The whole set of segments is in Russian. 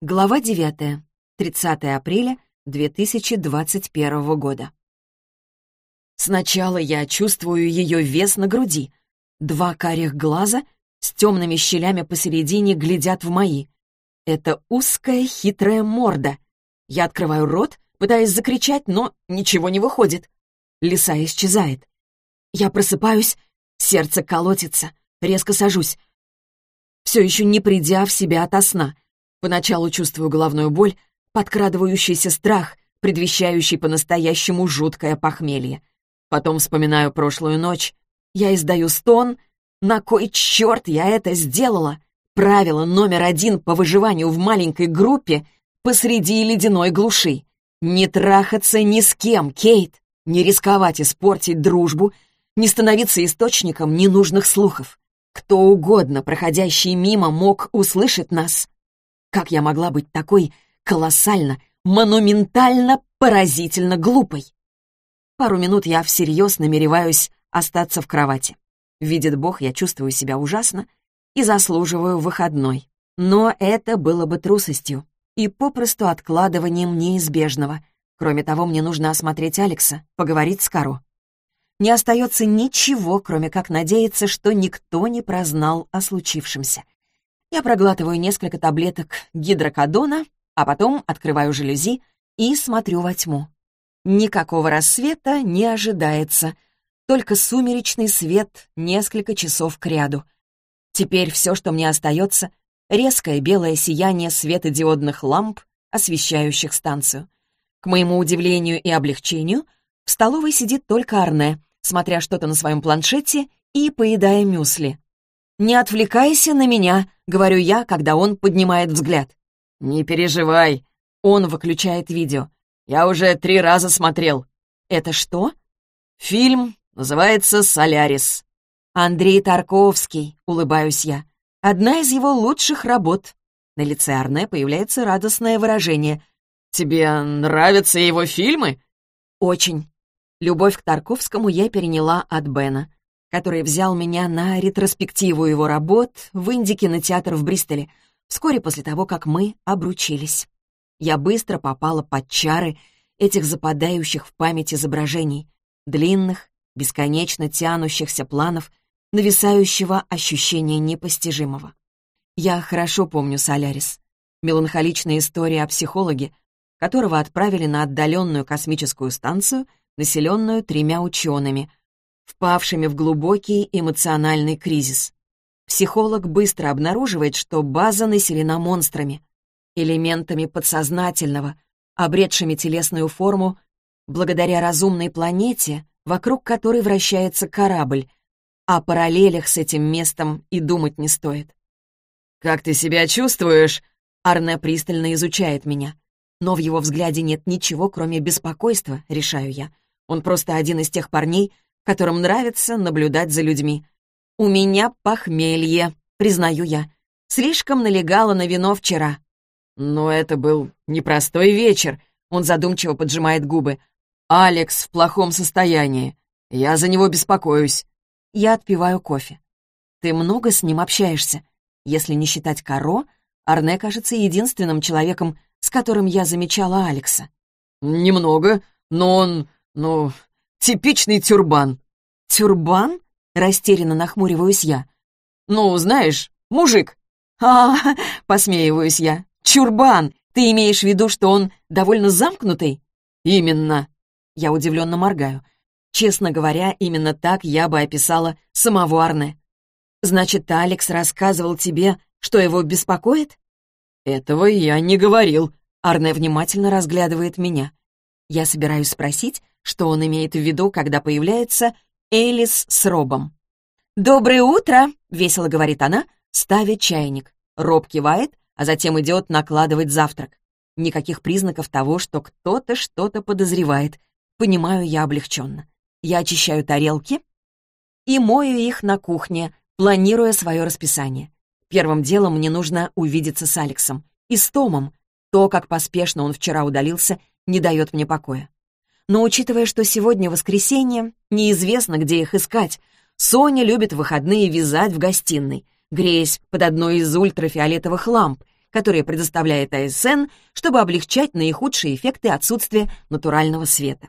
Глава 9. 30 апреля 2021 года. Сначала я чувствую ее вес на груди. Два карих глаза с темными щелями посередине глядят в мои. Это узкая хитрая морда. Я открываю рот, пытаясь закричать, но ничего не выходит. Лиса исчезает. Я просыпаюсь, сердце колотится, резко сажусь. Все еще не придя в себя ото сна — Поначалу чувствую головную боль, подкрадывающийся страх, предвещающий по-настоящему жуткое похмелье. Потом вспоминаю прошлую ночь. Я издаю стон. На кой черт я это сделала? Правило номер один по выживанию в маленькой группе посреди ледяной глуши. Не трахаться ни с кем, Кейт. Не рисковать испортить дружбу, не становиться источником ненужных слухов. Кто угодно, проходящий мимо, мог услышать нас. Как я могла быть такой колоссально, монументально, поразительно глупой? Пару минут я всерьез намереваюсь остаться в кровати. Видит Бог, я чувствую себя ужасно и заслуживаю выходной. Но это было бы трусостью и попросту откладыванием неизбежного. Кроме того, мне нужно осмотреть Алекса, поговорить с Каро. Не остается ничего, кроме как надеяться, что никто не прознал о случившемся. Я проглатываю несколько таблеток гидрокодона, а потом открываю жалюзи и смотрю во тьму. Никакого рассвета не ожидается, только сумеречный свет несколько часов кряду. Теперь все, что мне остается, резкое белое сияние светодиодных ламп, освещающих станцию. К моему удивлению и облегчению, в столовой сидит только Арне, смотря что-то на своем планшете и поедая мюсли. «Не отвлекайся на меня», — говорю я, когда он поднимает взгляд. «Не переживай». Он выключает видео. «Я уже три раза смотрел». «Это что?» «Фильм называется «Солярис». «Андрей Тарковский», — улыбаюсь я. «Одна из его лучших работ». На лице Арне появляется радостное выражение. «Тебе нравятся его фильмы?» «Очень». Любовь к Тарковскому я переняла от Бена который взял меня на ретроспективу его работ в инди-кинотеатр в Бристоле, вскоре после того, как мы обручились. Я быстро попала под чары этих западающих в память изображений, длинных, бесконечно тянущихся планов, нависающего ощущения непостижимого. Я хорошо помню Солярис, меланхоличная история о психологе, которого отправили на отдаленную космическую станцию, населенную тремя учеными — впавшими в глубокий эмоциональный кризис. Психолог быстро обнаруживает, что база населена монстрами, элементами подсознательного, обретшими телесную форму благодаря разумной планете, вокруг которой вращается корабль, о параллелях с этим местом и думать не стоит. «Как ты себя чувствуешь?» Арне пристально изучает меня. Но в его взгляде нет ничего, кроме беспокойства, решаю я. Он просто один из тех парней, которым нравится наблюдать за людьми. «У меня похмелье», — признаю я. Слишком налегала на вино вчера. Но это был непростой вечер. Он задумчиво поджимает губы. «Алекс в плохом состоянии. Я за него беспокоюсь». Я отпиваю кофе. «Ты много с ним общаешься? Если не считать Каро, Арне кажется единственным человеком, с которым я замечала Алекса». «Немного, но он... ну, Типичный тюрбан». «Тюрбан?» — растерянно нахмуриваюсь я. «Ну, знаешь, мужик». «А, -а, -а посмеиваюсь я. «Чурбан! Ты имеешь в виду, что он довольно замкнутый?» «Именно». Я удивленно моргаю. Честно говоря, именно так я бы описала самого Арне. «Значит, Алекс рассказывал тебе, что его беспокоит?» «Этого я не говорил», — Арне внимательно разглядывает меня. Я собираюсь спросить, что он имеет в виду, когда появляется Элис с Робом. «Доброе утро!» — весело говорит она, ставя чайник. Роб кивает, а затем идет накладывать завтрак. Никаких признаков того, что кто-то что-то подозревает. Понимаю я облегченно. Я очищаю тарелки и мою их на кухне, планируя свое расписание. Первым делом мне нужно увидеться с Алексом и с Томом. То, как поспешно он вчера удалился, не дает мне покоя. Но учитывая, что сегодня воскресенье, неизвестно, где их искать, Соня любит выходные вязать в гостиной, греясь под одной из ультрафиолетовых ламп, которые предоставляет АСН, чтобы облегчать наихудшие эффекты отсутствия натурального света.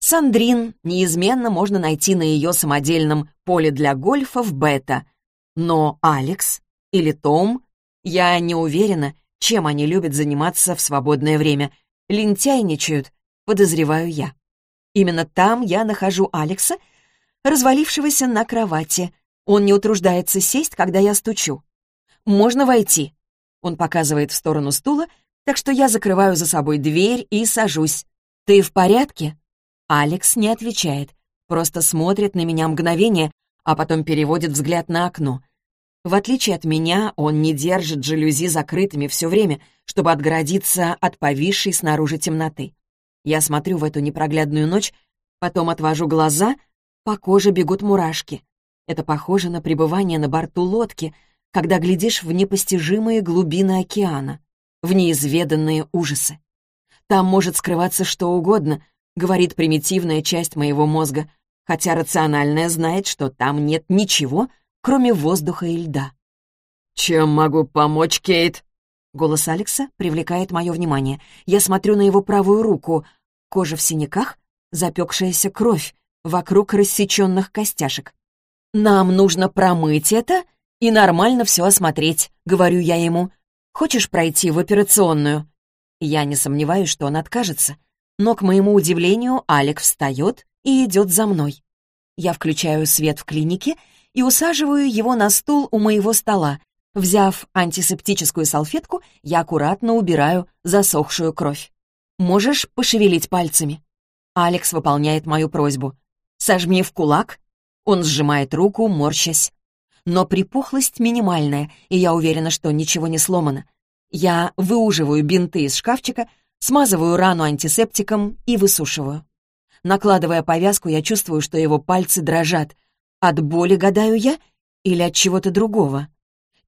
Сандрин неизменно можно найти на ее самодельном поле для гольфа в бета. Но Алекс или Том, я не уверена, чем они любят заниматься в свободное время. Лентяйничают, подозреваю я. Именно там я нахожу Алекса, развалившегося на кровати. Он не утруждается сесть, когда я стучу. «Можно войти?» Он показывает в сторону стула, так что я закрываю за собой дверь и сажусь. «Ты в порядке?» Алекс не отвечает, просто смотрит на меня мгновение, а потом переводит взгляд на окно. В отличие от меня, он не держит жалюзи закрытыми все время, чтобы отгородиться от повисшей снаружи темноты. Я смотрю в эту непроглядную ночь, потом отвожу глаза, по коже бегут мурашки. Это похоже на пребывание на борту лодки, когда глядишь в непостижимые глубины океана, в неизведанные ужасы. Там может скрываться что угодно, говорит примитивная часть моего мозга, хотя рациональная знает, что там нет ничего, кроме воздуха и льда. «Чем могу помочь, Кейт?» Голос Алекса привлекает мое внимание. Я смотрю на его правую руку. Кожа в синяках, запекшаяся кровь, вокруг рассеченных костяшек. «Нам нужно промыть это и нормально все осмотреть», — говорю я ему. «Хочешь пройти в операционную?» Я не сомневаюсь, что он откажется. Но, к моему удивлению, Алек встает и идет за мной. Я включаю свет в клинике и усаживаю его на стул у моего стола. Взяв антисептическую салфетку, я аккуратно убираю засохшую кровь. «Можешь пошевелить пальцами?» Алекс выполняет мою просьбу. «Сожми в кулак». Он сжимает руку, морщась. Но припухлость минимальная, и я уверена, что ничего не сломано. Я выуживаю бинты из шкафчика, смазываю рану антисептиком и высушиваю. Накладывая повязку, я чувствую, что его пальцы дрожат. От боли, гадаю я, или от чего-то другого?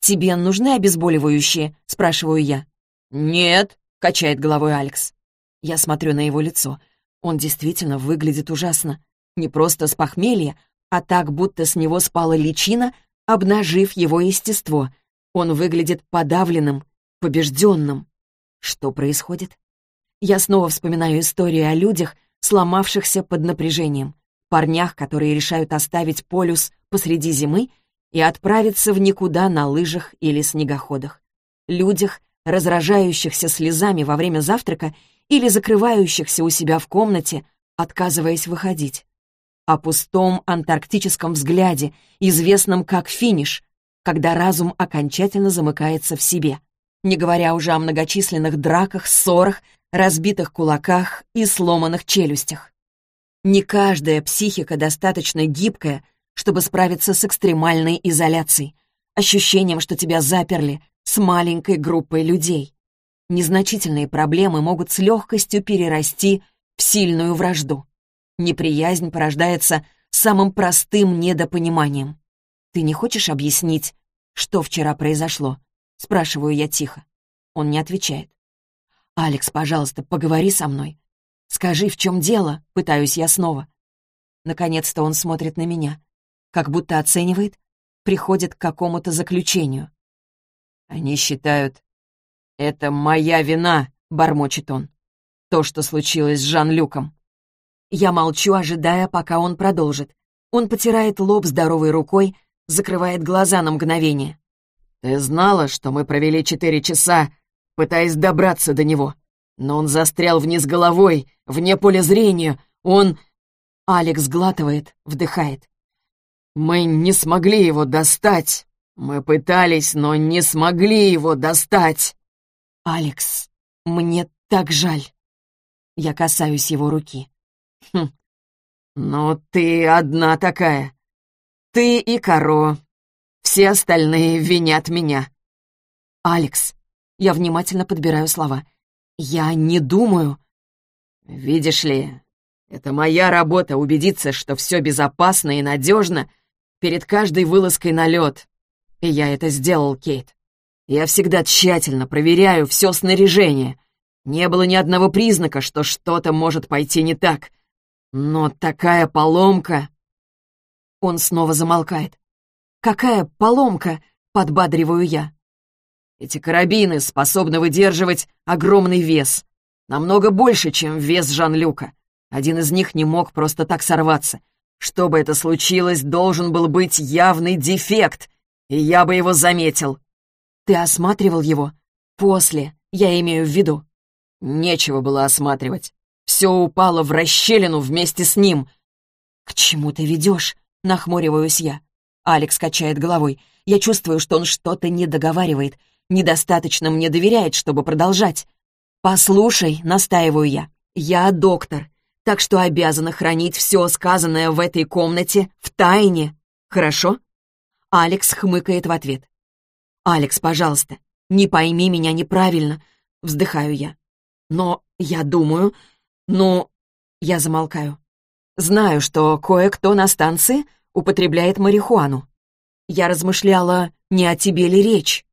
«Тебе нужны обезболивающие?» — спрашиваю я. «Нет», — качает головой Алекс. Я смотрю на его лицо. Он действительно выглядит ужасно. Не просто с похмелья, а так, будто с него спала личина, обнажив его естество. Он выглядит подавленным, побежденным. Что происходит? Я снова вспоминаю историю о людях, сломавшихся под напряжением, парнях, которые решают оставить полюс посреди зимы и отправиться в никуда на лыжах или снегоходах. Людях, разражающихся слезами во время завтрака или закрывающихся у себя в комнате, отказываясь выходить. О пустом антарктическом взгляде, известном как финиш, когда разум окончательно замыкается в себе, не говоря уже о многочисленных драках, ссорах, разбитых кулаках и сломанных челюстях. Не каждая психика достаточно гибкая, чтобы справиться с экстремальной изоляцией, ощущением, что тебя заперли с маленькой группой людей. Незначительные проблемы могут с легкостью перерасти в сильную вражду. Неприязнь порождается самым простым недопониманием. «Ты не хочешь объяснить, что вчера произошло?» — спрашиваю я тихо. Он не отвечает. «Алекс, пожалуйста, поговори со мной. Скажи, в чем дело?» — пытаюсь я снова. Наконец-то он смотрит на меня как будто оценивает, приходит к какому-то заключению. «Они считают, это моя вина», — бормочет он. «То, что случилось с Жан-Люком». Я молчу, ожидая, пока он продолжит. Он потирает лоб здоровой рукой, закрывает глаза на мгновение. «Ты знала, что мы провели четыре часа, пытаясь добраться до него, но он застрял вниз головой, вне поля зрения, он...» Алекс глатывает, вдыхает. Мы не смогли его достать. Мы пытались, но не смогли его достать. Алекс, мне так жаль. Я касаюсь его руки. Хм. Но ты одна такая. Ты и Каро. Все остальные винят меня. Алекс, я внимательно подбираю слова. Я не думаю. Видишь ли, это моя работа убедиться, что все безопасно и надежно — перед каждой вылазкой на лед. И я это сделал, Кейт. Я всегда тщательно проверяю все снаряжение. Не было ни одного признака, что что-то может пойти не так. Но такая поломка... Он снова замолкает. «Какая поломка?» — подбадриваю я. Эти карабины способны выдерживать огромный вес. Намного больше, чем вес Жан-Люка. Один из них не мог просто так сорваться. Чтобы это случилось, должен был быть явный дефект, и я бы его заметил. Ты осматривал его? После, я имею в виду. Нечего было осматривать. Все упало в расщелину вместе с ним. «К чему ты ведешь?» — нахмуриваюсь я. Алекс качает головой. Я чувствую, что он что-то не договаривает, недостаточно мне доверяет, чтобы продолжать. «Послушай», — настаиваю я, — «я доктор, так что обязана хранить все сказанное в этой комнате в тайне. Хорошо?» Алекс хмыкает в ответ. «Алекс, пожалуйста, не пойми меня неправильно», — вздыхаю я. «Но я думаю... Ну...» Я замолкаю. «Знаю, что кое-кто на станции употребляет марихуану. Я размышляла, не о тебе ли речь?»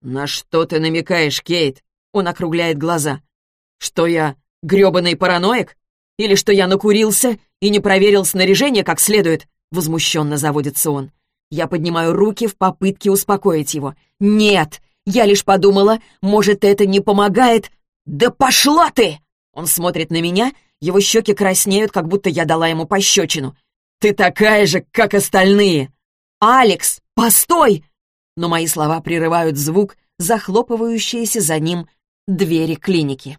«На что ты намекаешь, Кейт?» Он округляет глаза. «Что я грёбаный параноик? Или что я накурился и не проверил снаряжение как следует?» Возмущенно заводится он. Я поднимаю руки в попытке успокоить его. «Нет! Я лишь подумала, может, это не помогает...» «Да пошла ты!» Он смотрит на меня, его щеки краснеют, как будто я дала ему пощечину. «Ты такая же, как остальные!» «Алекс, постой!» Но мои слова прерывают звук, захлопывающиеся за ним двери клиники.